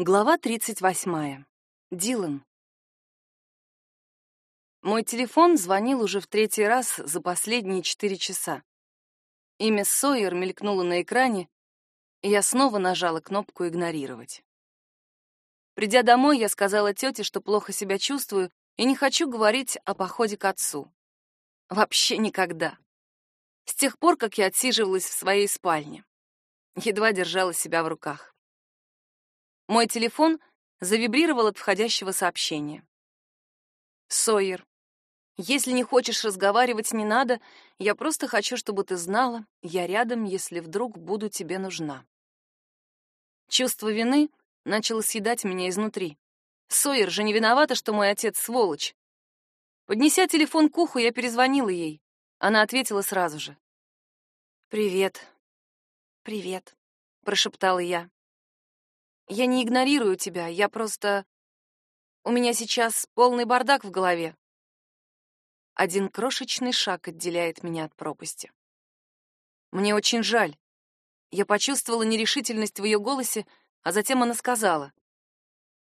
Глава 38. Дилан. Мой телефон звонил уже в третий раз за последние четыре часа. Имя Сойер мелькнуло на экране, и я снова нажала кнопку «Игнорировать». Придя домой, я сказала тете, что плохо себя чувствую и не хочу говорить о походе к отцу. Вообще никогда. С тех пор, как я отсиживалась в своей спальне. Едва держала себя в руках. Мой телефон завибрировал от входящего сообщения. Сойер, если не хочешь разговаривать, не надо. Я просто хочу, чтобы ты знала, я рядом, если вдруг буду тебе нужна. Чувство вины начало съедать меня изнутри. Сойер же не виновата, что мой отец сволочь. Поднеся телефон к уху, я перезвонила ей. Она ответила сразу же. «Привет. Привет», — прошептала я. Я не игнорирую тебя, я просто... У меня сейчас полный бардак в голове. Один крошечный шаг отделяет меня от пропасти. Мне очень жаль. Я почувствовала нерешительность в ее голосе, а затем она сказала.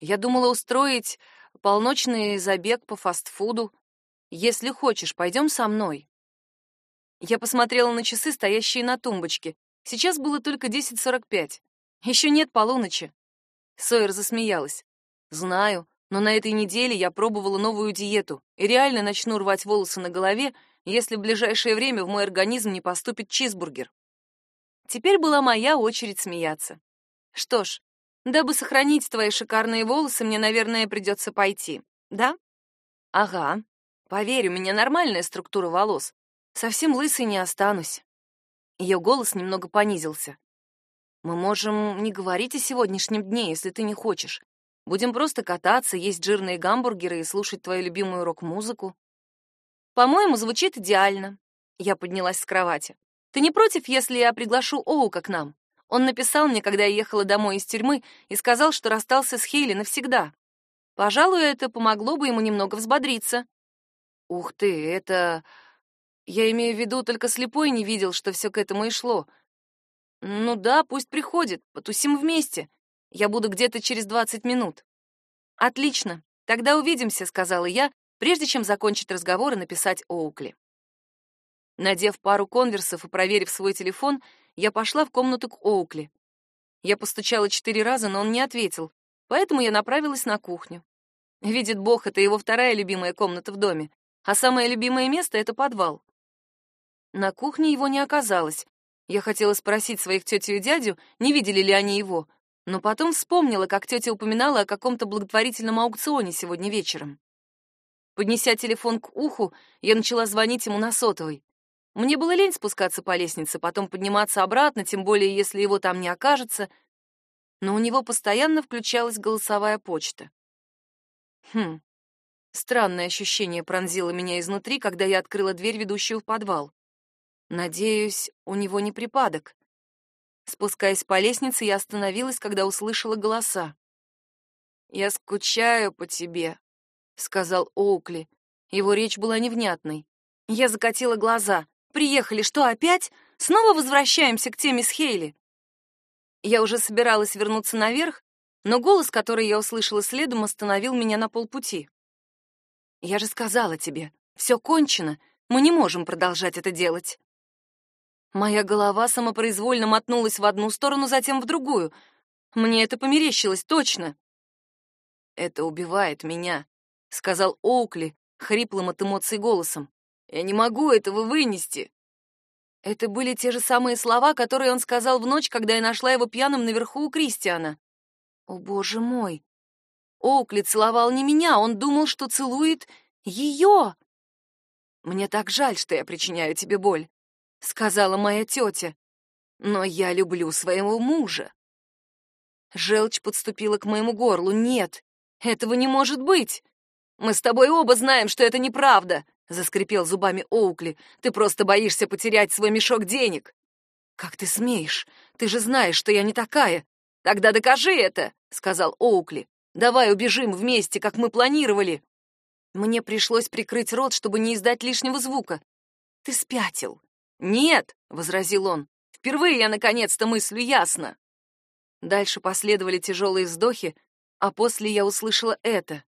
Я думала устроить полночный забег по фастфуду. Если хочешь, пойдем со мной. Я посмотрела на часы, стоящие на тумбочке. Сейчас было только 10.45. Еще нет полуночи. Сойер засмеялась. Знаю, но на этой неделе я пробовала новую диету и реально начну рвать волосы на голове, если в ближайшее время в мой организм не поступит чизбургер. Теперь была моя очередь смеяться. Что ж, дабы сохранить твои шикарные волосы, мне, наверное, придется пойти. Да? Ага. Поверь, у меня нормальная структура волос. Совсем лысой не останусь. Ее голос немного понизился. Мы можем не говорить о сегодняшнем дне, если ты не хочешь. Будем просто кататься, есть жирные гамбургеры и слушать твою любимую рок-музыку. По-моему, звучит идеально. Я поднялась с кровати. Ты не против, если я приглашу Оука к нам? Он написал мне, когда я ехала домой из тюрьмы, и сказал, что расстался с Хейли навсегда. Пожалуй, это помогло бы ему немного взбодриться. Ух ты, это... Я имею в виду, только слепой не видел, что все к этому и шло. Ну да, пусть приходит, потусим вместе. Я буду где-то через 20 минут. Отлично. Тогда увидимся, сказала я, прежде чем закончить разговор и написать Оукли. Надев пару конверсов и проверив свой телефон, я пошла в комнату к Оукли. Я постучала четыре раза, но он не ответил, поэтому я направилась на кухню. Видит Бог, это его вторая любимая комната в доме, а самое любимое место — это подвал. На кухне его не оказалось, я хотела спросить своих тетю и дядю, не видели ли они его, но потом вспомнила, как тетя упоминала о каком-то благотворительном аукционе сегодня вечером. Поднеся телефон к уху, я начала звонить ему на сотовый. Мне было лень спускаться по лестнице, потом подниматься обратно, тем более если его там не окажется, но у него постоянно включалась голосовая почта. Хм. Странное ощущение пронзило меня изнутри, когда я открыла дверь, ведущую в подвал. Надеюсь, у него не припадок. Спускаясь по лестнице, я остановилась, когда услышала голоса. «Я скучаю по тебе», — сказал Оукли. Его речь была невнятной. Я закатила глаза. «Приехали, что, опять? Снова возвращаемся к теме с Хейли?» Я уже собиралась вернуться наверх, но голос, который я услышала следом, остановил меня на полпути. «Я же сказала тебе, все кончено, мы не можем продолжать это делать». Моя голова самопроизвольно мотнулась в одну сторону, затем в другую. Мне это померещилось точно. «Это убивает меня», — сказал Оукли хриплым от эмоций голосом. «Я не могу этого вынести». Это были те же самые слова, которые он сказал в ночь, когда я нашла его пьяным наверху у Кристиана. О, боже мой! Оукли целовал не меня, он думал, что целует ее. Мне так жаль, что я причиняю тебе боль. — сказала моя тетя. «Но я люблю своего мужа». Желчь подступила к моему горлу. «Нет, этого не может быть! Мы с тобой оба знаем, что это неправда!» — заскрипел зубами Оукли. «Ты просто боишься потерять свой мешок денег!» «Как ты смеешь? Ты же знаешь, что я не такая!» «Тогда докажи это!» — сказал Оукли. «Давай убежим вместе, как мы планировали!» Мне пришлось прикрыть рот, чтобы не издать лишнего звука. «Ты спятил!» «Нет», — возразил он, — «впервые я наконец-то мыслю ясно». Дальше последовали тяжелые вздохи, А после я услышала это.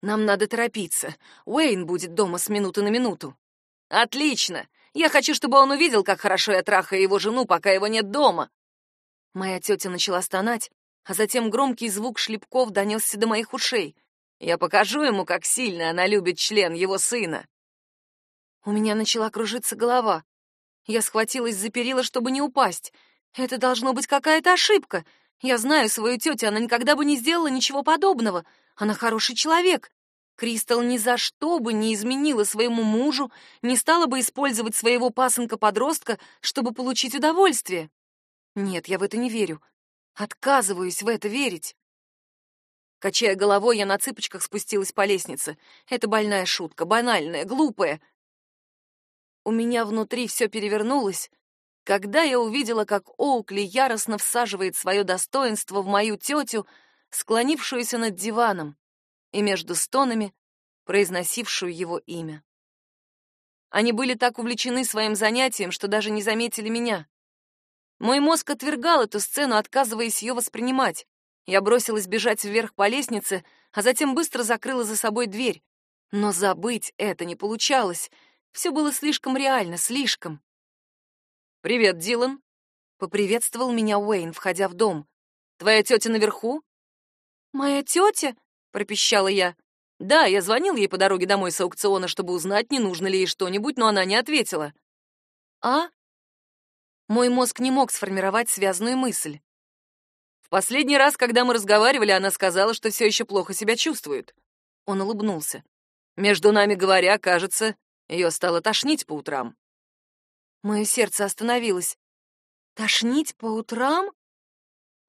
«Нам надо торопиться. Уэйн будет дома с минуты на минуту». «Отлично! Я хочу, чтобы он увидел, как хорошо я трахаю его жену, пока его нет дома». Моя тетя начала стонать, а затем громкий звук шлепков донесся до моих ушей. Я покажу ему, как сильно она любит член его сына. У меня начала кружиться голова. Я схватилась за перила, чтобы не упасть. Это должно быть какая-то ошибка. Я знаю свою тетю, она никогда бы не сделала ничего подобного. Она хороший человек. Кристал ни за что бы не изменила своему мужу, не стала бы использовать своего пасынка-подростка, чтобы получить удовольствие. Нет, я в это не верю. Отказываюсь в это верить. Качая головой, я на цыпочках спустилась по лестнице. Это больная шутка, банальная, глупая. У меня внутри все перевернулось, когда я увидела, как Оукли яростно всаживает свое достоинство в мою тетю, склонившуюся над диваном, и между стонами произносившую его имя. Они были так увлечены своим занятием, что даже не заметили меня. Мой мозг отвергал эту сцену, отказываясь ее воспринимать. Я бросилась бежать вверх по лестнице, а затем быстро закрыла за собой дверь. Но забыть это не получалось. Все было слишком реально, слишком. «Привет, Дилан», — поприветствовал меня Уэйн, входя в дом. «Твоя тетя наверху?» «Моя тетя?» — пропищала я. «Да, я звонил ей по дороге домой с аукциона, чтобы узнать, не нужно ли ей что-нибудь, но она не ответила». «А?» Мой мозг не мог сформировать связанную мысль. В последний раз, когда мы разговаривали, она сказала, что все еще плохо себя чувствует. Он улыбнулся. Между нами говоря, кажется, ее стало тошнить по утрам. Мое сердце остановилось. «Тошнить по утрам?»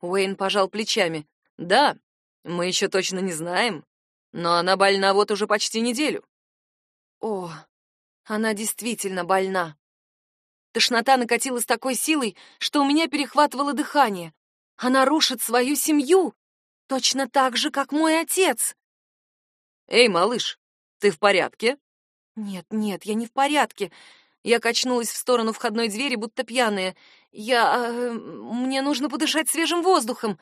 Уэйн пожал плечами. «Да, мы еще точно не знаем, но она больна вот уже почти неделю». «О, она действительно больна». Тошнота накатила с такой силой, что у меня перехватывало дыхание. Она рушит свою семью, точно так же, как мой отец. «Эй, малыш, ты в порядке?» «Нет, нет, я не в порядке. Я качнулась в сторону входной двери, будто пьяная. Я... Э, мне нужно подышать свежим воздухом.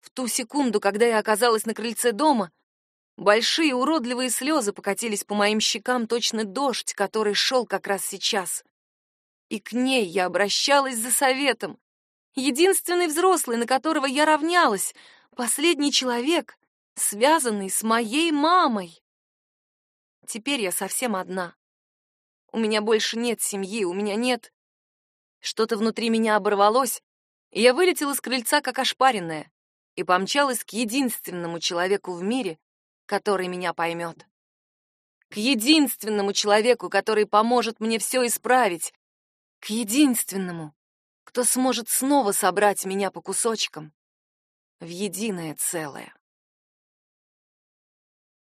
В ту секунду, когда я оказалась на крыльце дома, большие уродливые слезы покатились по моим щекам, точно дождь, который шел как раз сейчас. И к ней я обращалась за советом. Единственный взрослый, на которого я равнялась, последний человек, связанный с моей мамой. Теперь я совсем одна. У меня больше нет семьи, у меня нет... Что-то внутри меня оборвалось, и я вылетела с крыльца, как ошпаренная, и помчалась к единственному человеку в мире, который меня поймет. К единственному человеку, который поможет мне все исправить. К единственному, кто сможет снова собрать меня по кусочкам в единое целое.